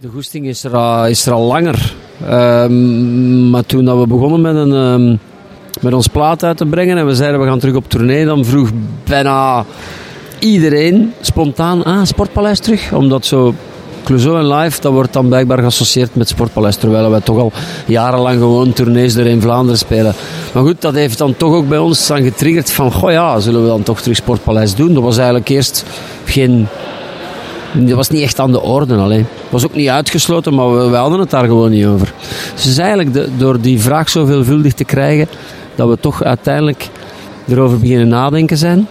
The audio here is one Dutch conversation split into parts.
De goesting is er, al- is er al langer. Ehm, maar toen we begonnen met, een, ehm, met ons plaat uit te brengen en we zeiden we gaan terug op tournee, dan vroeg bijna iedereen spontaan, ah, Sportpaleis terug. Omdat zo Clouseau en Live, dat wordt dan blijkbaar geassocieerd met Sportpaleis. Terwijl wij toch al jarenlang gewoon tournees door in Vlaanderen spelen. Maar goed, dat heeft dan toch ook bij ons dan getriggerd van, goh ja, zullen we dan toch terug Sportpaleis doen? Dat was eigenlijk eerst geen... Dat was niet echt aan de orde. Het was ook niet uitgesloten, maar we, hadden het daar gewoon niet over. Dus eigenlijk de- door die vraag zo veelvuldig te krijgen, dat we toch uiteindelijk erover beginnen nadenken zijn.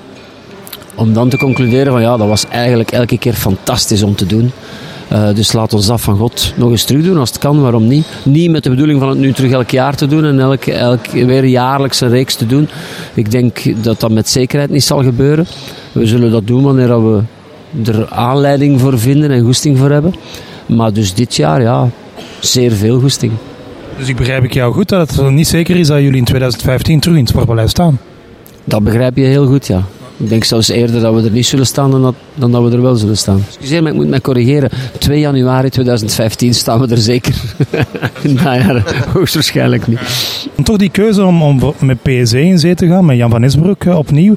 Om dan te concluderen van ja, dat was eigenlijk elke keer fantastisch om te doen. Eh, dus laat ons dat van God nog eens terug doen als het kan, waarom niet? Niet met de bedoeling van het nu terug elk jaar te doen en elk, elk weer jaarlijks een reeks te doen. Ik denk dat dat met zekerheid niet zal gebeuren. We zullen dat doen wanneer we er aanleiding voor vinden en goesting voor hebben. Maar dus dit jaar, ja, zeer veel goesting. Dus ik begrijp ik jou goed dat het niet zeker is dat jullie in 2015 terug in het Sportpaleis staan. Dat begrijp je heel goed, ja. Ik denk zelfs eerder dat we er niet zullen staan dan dat, dan dat we er wel zullen staan. Excuseer, maar ik moet mij corrigeren. 2 januari 2015 staan we er zeker. nou ja, hoogstwaarschijnlijk niet. En toch die keuze om, om met PSE in zee te gaan, met Jan van Esbroek eh, opnieuw.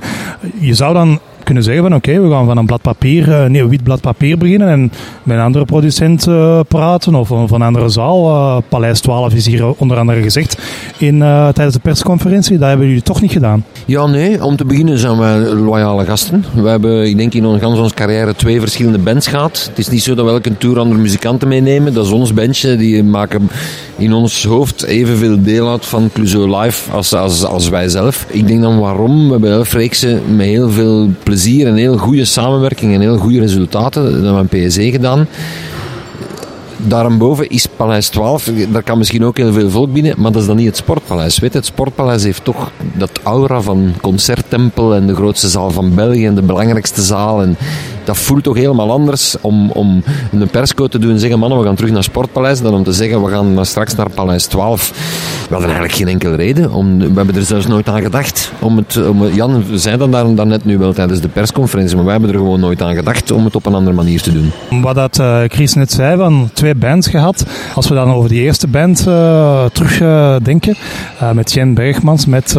Je zou dan kunnen zeggen van oké, we gaan van een blad papier, eh, nee, een wit blad papier beginnen en met een andere producent eh, praten of van een andere zaal. Eh, Paleis 12 is hier onder andere gezegd in, tijdens de persconferentie. Dat hebben jullie toch niet gedaan. Ja, nee. Om te beginnen zijn wij loyale gasten. We hebben, ik denk, in on- gans onze carrière twee verschillende bands gehad. Het is niet zo dat we elke tour andere muzikanten meenemen. Dat is ons bandje. Die maken in ons hoofd evenveel deel uit van Clouseau Live als, als, als wij zelf. Ik denk dan waarom. We hebben elf reeksen met heel veel plezier en heel goede samenwerking en heel goede resultaten. Dat hebben we aan PSE gedaan. Daarboven is Paleis 12, daar kan misschien ook heel veel volk binnen, maar dat is dan niet het Sportpaleis. Weet het Sportpaleis heeft toch dat aura van concerttempel en de grootste zaal van België en de belangrijkste zaal. En dat voelt toch helemaal anders om, om een persco te doen en zeggen, mannen, we gaan terug naar Sportpaleis, dan om te zeggen, we gaan straks naar Paleis 12. We hadden eigenlijk geen enkele reden. Om, we hebben er zelfs nooit aan gedacht. Om het, om, Jan zei dat daar, daarnet nu wel tijdens de persconferentie, maar wij hebben er gewoon nooit aan gedacht om het op een andere manier te doen. Wat dat eh, Chris net zei, van twee bands gehad. Als we dan over die eerste band eh terugdenken, eh, met Jen Bergmans, met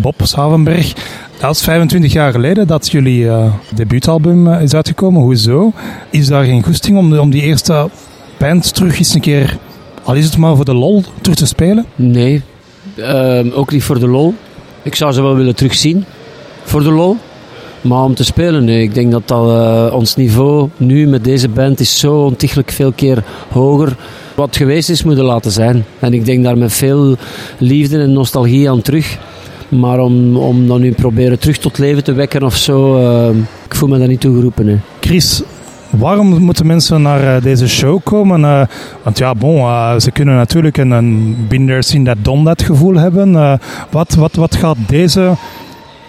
Bob Savenberg. Dat is 25 jaar geleden dat jullie eh, debuutalbum eh, is uitgekomen. Hoezo? Is daar geen goesting om, om die eerste band terug eens een keer, al is het maar voor de lol, terug te spelen? Nee, ehm, ook niet voor de lol. Ik zou ze wel willen terugzien voor de lol. Maar om te spelen, nee. Ik denk dat, dat eh, ons niveau nu met deze band is zo ontiegelijk veel keer hoger. Wat geweest is, moeten laten zijn. En ik denk daar met veel liefde en nostalgie aan terug. Maar om, om dan nu proberen terug tot leven te wekken of zo, eh, ik voel me daar niet toe geroepen. hè. Chris, waarom moeten mensen naar eh, deze show komen? Eh, want ja, bon, eh, ze kunnen natuurlijk een, there, seen that, done that gevoel hebben. Eh, wat, wat, wat gaat deze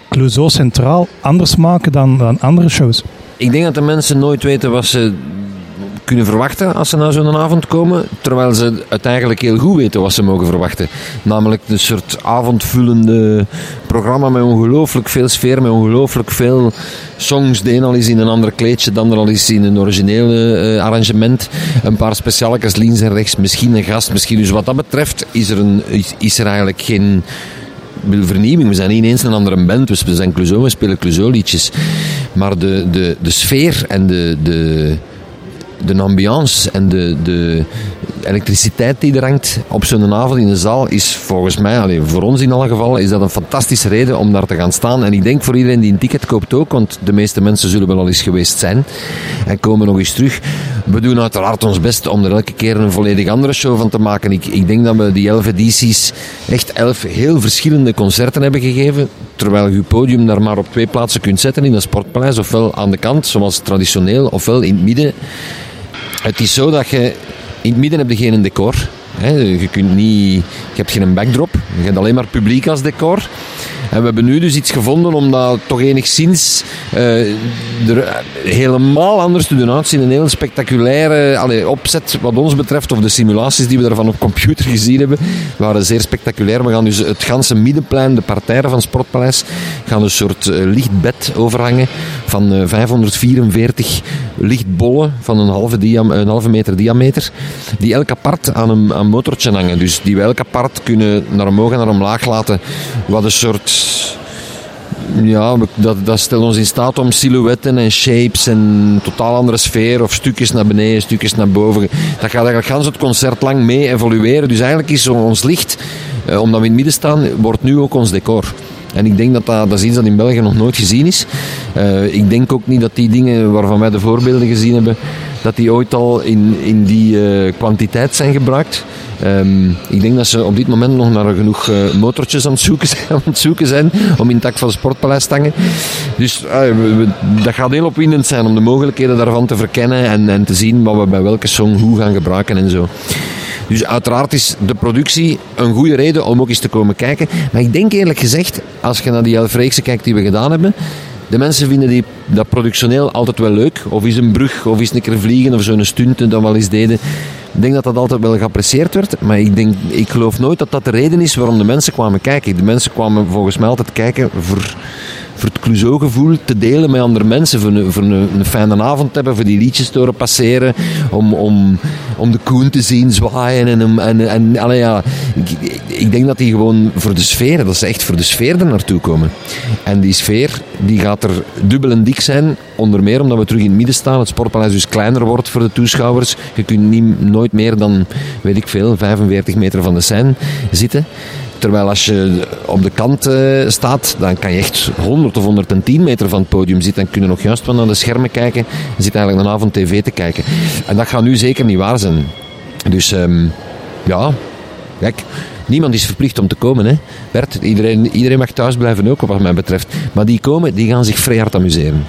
Clouseau Centraal anders maken dan, dan andere shows? Ik denk dat de mensen nooit weten wat ze kunnen verwachten als ze naar zo'n avond komen, terwijl ze het eigenlijk heel goed weten wat ze mogen verwachten. Namelijk een soort avondvullende programma met ongelooflijk veel sfeer, met ongelooflijk veel songs. De een al is in een ander kleedje, de ander al is in een originele eh, arrangement. Een paar specialekes links en rechts, misschien een gast, misschien. Dus wat dat betreft is er, een, is, er eigenlijk geen vernieuwing. We zijn niet eens een andere band, dus we zijn Clouseau, we spelen Clouseau-liedjes. Maar de, de, de sfeer en de, de, de ambiance en de, de elektriciteit die er hangt op zo'n avond in de zaal is volgens mij, voor ons in alle gevallen, is dat een fantastische reden om daar te gaan staan. En ik denk voor iedereen die een ticket koopt ook, want de meeste mensen zullen wel al eens geweest zijn en komen nog eens terug. We doen uiteraard ons best om er elke keer een volledig andere show van te maken. Ik, ik denk dat we die elf edities echt elf heel verschillende concerten hebben gegeven, terwijl je je podium daar maar op twee plaatsen kunt zetten in een sportpaleis, ofwel aan de kant, zoals traditioneel, ofwel in het midden. Het is zo dat je in het midden heb je geen decor. Hè. Je, kunt niet, je hebt geen backdrop. Je hebt alleen maar publiek als decor. En we hebben nu dus iets gevonden om dat toch enigszins eh, er helemaal anders te doen uitzien. Een heel spectaculaire allee, opzet wat ons betreft, of de simulaties die we daarvan op computer gezien hebben, waren zeer spectaculair. We gaan dus het ganse middenplein, de parterre van Sportpaleis, gaan een soort uh, licht bed overhangen van uh, 544 lichtbollen van een halve, diam een halve meter diameter, die elk apart aan een, aan motortje hangen. Dus die we elk apart kunnen naar omhoog en naar omlaag laten. Wat een soort ja, dat, dat stelt ons in staat om silhouetten en shapes en totaal andere sfeer of stukjes naar beneden, stukjes naar boven. Dat gaat eigenlijk gans het concert lang mee evolueren. Dus eigenlijk is ons licht, eh, omdat we in het midden staan, wordt nu ook ons decor. En ik denk dat dat, dat is dat in België nog nooit gezien is. Uh, ik denk ook niet dat die dingen waarvan wij de voorbeelden gezien hebben, dat die ooit al in, in die uh, kwantiteit zijn gebruikt. Um, ik denk dat ze op dit moment nog naar genoeg uh, motortjes aan het, zoeken zijn, aan het zoeken zijn om in het tak van het Sportpaleis te hangen. Dus we, dat gaat heel opwindend zijn om de mogelijkheden daarvan te verkennen en, en te zien wat we bij welke song hoe gaan gebruiken en zo. Dus uiteraard is de productie een goede reden om ook eens te komen kijken. Maar ik denk eerlijk gezegd, als je naar die elf reeksen kijkt die we gedaan hebben, de mensen vinden die, dat productioneel altijd wel leuk. Of is een brug, of is een keer vliegen, of zo'n stunt dat wel eens deden. Ik denk dat dat altijd wel geapprecieerd werd. Maar ik, denk, ik geloof nooit dat dat de reden is waarom de mensen kwamen kijken. De mensen kwamen volgens mij altijd kijken voor voor het Clouseau-gevoel te delen met andere mensen. Voor, een, voor een, fijne avond te hebben, voor die liedjes te horen passeren. Om, om, om de koen te zien zwaaien. En, en, en ja, ik, ik, denk dat die gewoon voor de sfeer, dat ze echt voor de sfeer er naartoe komen. En die sfeer die gaat er dubbel en dik zijn. Onder meer omdat we terug in het midden staan. Het sportpaleis dus kleiner wordt voor de toeschouwers. Je kunt niet, nooit meer dan, weet ik veel, 45 meter van de scène zitten. Terwijl als je op de kant uh, staat, dan kan je echt 100 of 110 meter van het podium zitten en kunnen nog juist van naar de schermen kijken en zit eigenlijk een avond tv te kijken. En dat gaat nu zeker niet waar zijn. Dus um, ja, kijk, niemand is verplicht om te komen. Hè. Bert, iedereen, iedereen mag thuis blijven ook, wat mij betreft. Maar die komen, die gaan zich vrij hard amuseren.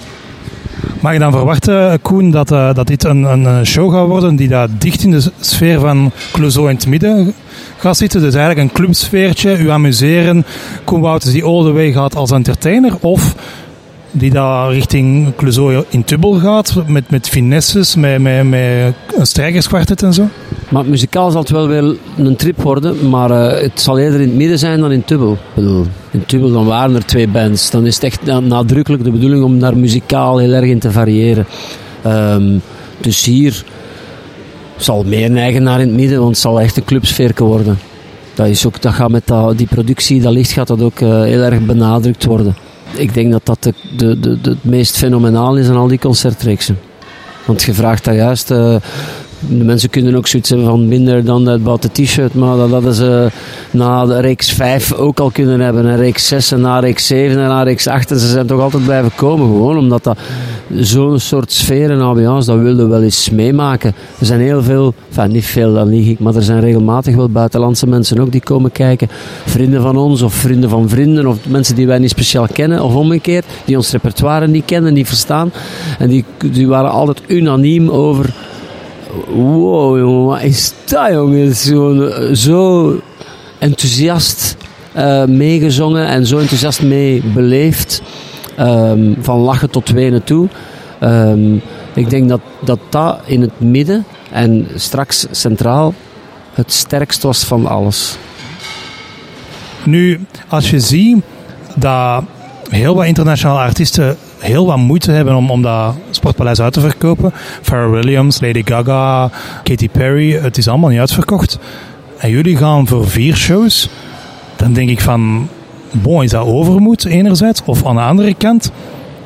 Mag je dan verwachten, Koen, dat, uh, dat dit een, een show gaat worden die daar dicht in de sfeer van Clouseau in het midden gaat zitten? Dus eigenlijk een clubsfeertje, u amuseren. Koen Wouters die all the way gaat als entertainer? Of die daar richting Clouseau in Tubbel gaat, met, met finesses, met, met, met een strijkerskwartet en zo? Maar muzikaal zal het wel weer een trip worden, maar uh, het zal eerder in het midden zijn dan in Tubbel. Ik bedoel, in Tubbel dan waren er twee bands. Dan is het echt nadrukkelijk de bedoeling om daar muzikaal heel erg in te variëren. Um, dus hier zal meer neigen naar in het midden, want het zal echt een clubsfeerke worden. Dat, is ook, dat gaat met die productie, dat licht gaat dat ook uh, heel erg benadrukt worden. Ik denk dat dat de, de, de, het meest fenomenaal is aan al die concertreeksen. Want je vraagt daar juist, uh, de mensen kunnen ook zoiets hebben van minder dan het bouten t-shirt, maar dat hadden ze na de reeks 5 ook al kunnen hebben. En reeks 6 en na reeks 7 en na reeks 8. En ze zijn toch altijd blijven komen gewoon, omdat dat zo'n soort sfeer en ambiance, dat wilden we wel eens meemaken. Er zijn heel veel, enfin niet veel, dan lieg ik, maar er zijn regelmatig wel buitenlandse mensen ook die komen kijken. Vrienden van ons of vrienden van vrienden of mensen die wij niet speciaal kennen of omgekeerd, die ons repertoire niet kennen, niet verstaan. En die, die waren altijd unaniem over wow, jongen, wat is dat, jongen? Zo, zo enthousiast uh, meegezongen en zo enthousiast mee beleefd. Um, van lachen tot wenen toe. Um, ik denk dat, dat dat in het midden en straks centraal het sterkst was van alles. Nu, als je ziet dat heel wat internationale artiesten heel wat moeite hebben om, om dat sportpaleis uit te verkopen. Pharrell Williams, Lady Gaga, Katy Perry, het is allemaal niet uitverkocht. En jullie gaan voor vier shows. Dan denk ik van, bon, is dat overmoed enerzijds? Of aan de andere kant,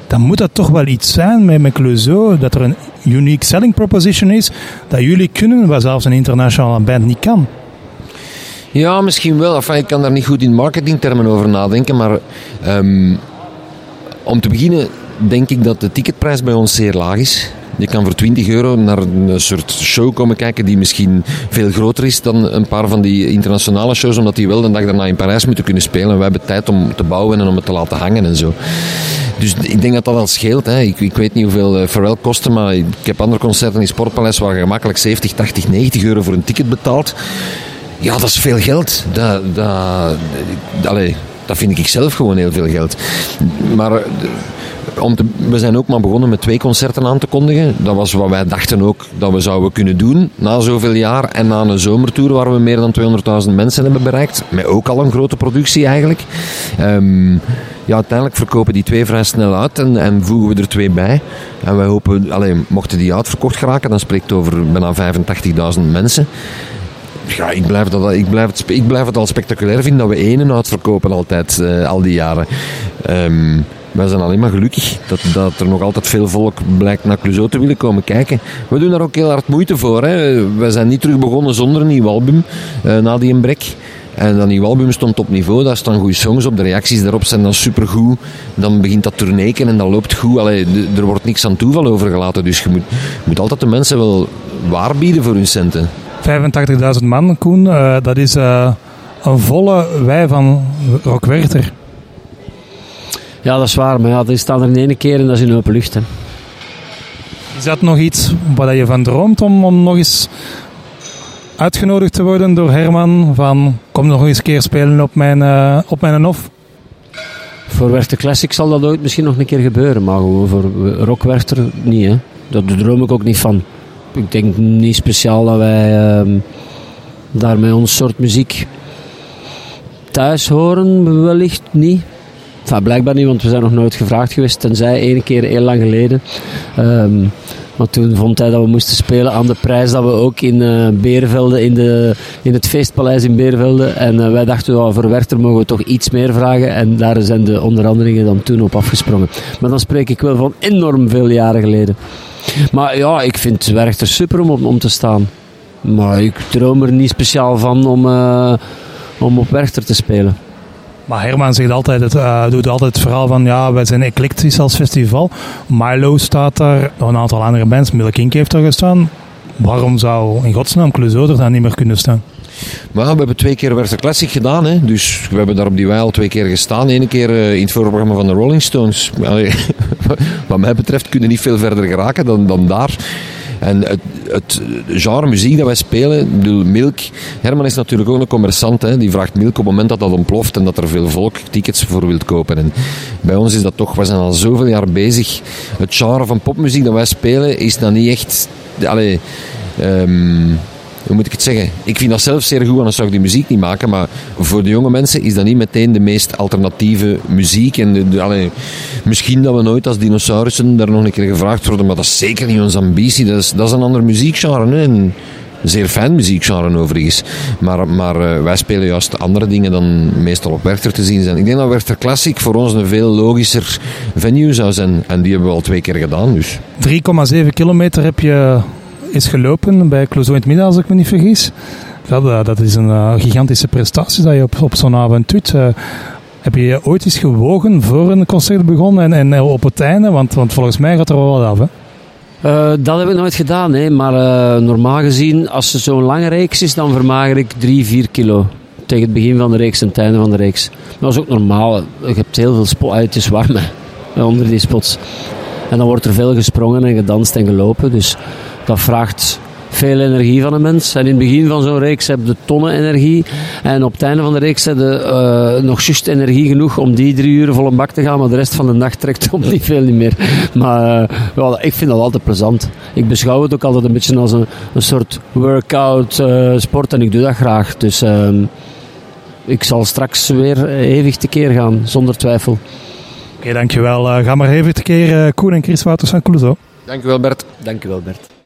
dan moet dat toch wel iets zijn met, Clouseau, dat er een unique selling proposition is, dat jullie kunnen, wat zelfs een internationale band niet kan. Ja, misschien wel. Enfin, ik kan daar niet goed in marketingtermen over nadenken, maar um, om te beginnen denk ik dat de ticketprijs bij ons zeer laag is. Je kan voor 20 euro naar een soort show komen kijken die misschien veel groter is dan een paar van die internationale shows, omdat die wel de dag daarna in Parijs moeten kunnen spelen. We hebben tijd om te bouwen en om het te laten hangen en zo. Dus ik denk dat dat wel scheelt. Hè. Ik, ik, weet niet hoeveel uh, Pharrell kostte, maar ik heb andere concerten in Sportpaleis waar je gemakkelijk 70, 80, 90 euro voor een ticket betaalt. Ja, dat is veel geld. Dat, dat, allez, Dat vind ik zelf gewoon heel veel geld. Maar eh, om te, we zijn ook maar begonnen met twee concerten aan te kondigen. Dat was wat wij dachten ook dat we zouden kunnen doen na zoveel jaar. En na een zomertour waar we meer dan 200.000 mensen hebben bereikt. Met ook al een grote productie eigenlijk. Um, ja, uiteindelijk verkopen die twee vrij snel uit en, en voegen we er twee bij. En wij hopen, alleen, mochten die uitverkocht geraken, dan spreekt het over bijna 85.000 mensen. Ja, ik blijf, dat, ik, blijf het, ik blijf het al spectaculair vinden dat we één uitverkopen altijd, uh, al die jaren. Um, wij zijn alleen maar gelukkig dat, dat er nog altijd veel volk blijkt naar Clouseau te willen komen kijken. We doen daar ook heel hard moeite voor. Hè. We zijn niet terug begonnen zonder een nieuw album uh, na die brek. En dat nieuwe album stond op niveau, daar staan goede songs op, de reacties daarop zijn dan supergoed. Dan begint dat tourneken en dat loopt goed. Allee, er wordt niks aan toeval overgelaten, dus je moet, je moet altijd de mensen wel waarbieden voor hun centen. 85.000 man, Koen, uh, dat is uh, een volle wij van Rock Werchter. Ja, dat is waar, maar ja, die staan er in ene keer en dat is in open lucht. Hè. Is dat nog iets waar je van droomt om, om nog eens uitgenodigd te worden door Herman van kom nog eens een keer spelen op mijn, uh, op mijn hof? Voor Werchter Classic zal dat ooit misschien nog een keer gebeuren, maar voor Rock Werchter niet. Hè. Dat droom ik ook niet van. Ik denk niet speciaal dat wij uh, daar met ons soort muziek thuis horen, wellicht niet. Enfin, blijkbaar niet, want we zijn nog nooit gevraagd geweest, tenzij één keer heel lang geleden. Um, maar toen vond hij dat we moesten spelen aan de prijs dat we ook in uh, Beervelde, in, de, in het feestpaleis in Beervelde. En uh, wij dachten, oh, voor Werchter mogen we toch iets meer vragen. En daar zijn de onderhandelingen dan toen op afgesprongen. Maar dan spreek ik wel van enorm veel jaren geleden. Maar ja, ik vind Werchter super om, om te staan. Maar ik droom er niet speciaal van om, uh, om op Werchter te spelen. Maar Herman zegt altijd uh, doet altijd het verhaal van ja, wij zijn eclectisch als festival. Milo staat daar, een aantal andere bands, Milk heeft er gestaan. Waarom zou in godsnaam Clouseau er dan niet meer kunnen staan? Maar we hebben twee keer Werther Classic gedaan. Hè? Dus we hebben daar op die wij al twee keer gestaan. Eén keer uh, in het voorprogramma van de Rolling Stones. Wat mij betreft kunnen niet veel verder geraken dan, dan daar. En het, het genre muziek dat wij spelen, bedoel, Milk. Herman is natuurlijk ook een commerçant. Hè, die vraagt Milk op het moment dat dat ontploft en dat er veel volk tickets voor wilt kopen. En bij ons is dat toch, we zijn al zoveel jaar bezig. Het genre van popmuziek dat wij spelen is dan niet echt. Allee, um, hoe moet ik het zeggen? Ik vind dat zelf zeer goed, anders zou ik die muziek niet maken. Maar voor de jonge mensen is dat niet meteen de meest alternatieve muziek. En de, misschien dat we nooit als dinosaurussen daar nog een keer gevraagd worden, maar dat is zeker niet onze ambitie. Dat is, dat is een ander muziekgenre. Hè? Een zeer fijn muziekgenre overigens. Maar, maar uh, wij spelen juist andere dingen dan meestal op Werchter te zien zijn. Ik denk dat Werchter Classic voor ons een veel logischer venue zou zijn. En die hebben we al twee keer gedaan. Dus. 3,7 kilometer heb je is gelopen bij Clouseau in het midden, als ik me niet vergis. Dat, dat is een uh, gigantische prestatie dat je op, op zo'n avond doet. Uh, heb je ooit eens gewogen voor een concert begonnen en, en eh, op het einde? Want, want volgens mij gaat er wel wat af, hè? Dat heb ik nooit gedaan, hè. maar normaal gezien, als het zo'n lange reeks is, dan vermager ik 3, 4 kilo. Tegen het begin van de reeks en het einde van de reeks. Dat is ook normaal. Je hebt heel veel spots. Het is warm onder die spots. En dan wordt er veel gesprongen en gedanst en gelopen. Dus dat vraagt veel energie van een mens. En in het begin van zo'n reeks heb je tonnen energie. En op het einde van de reeks heb je uh, nog juist energie genoeg om die drie uur vol een bak te gaan. Maar de rest van de nacht trekt op niet veel niet meer. Maar uh, ja, ik vind dat altijd plezant. Ik beschouw het ook altijd een beetje als een, een soort workout uh, sport. En ik doe dat graag. Dus ehm, ik zal straks weer eeuwig tekeer gaan, zonder twijfel. Oké, okay, dankjewel. ga maar even tekeer, Koen en Chris Wouters van Clouseau. Dankjewel Bert. Dankjewel Bert.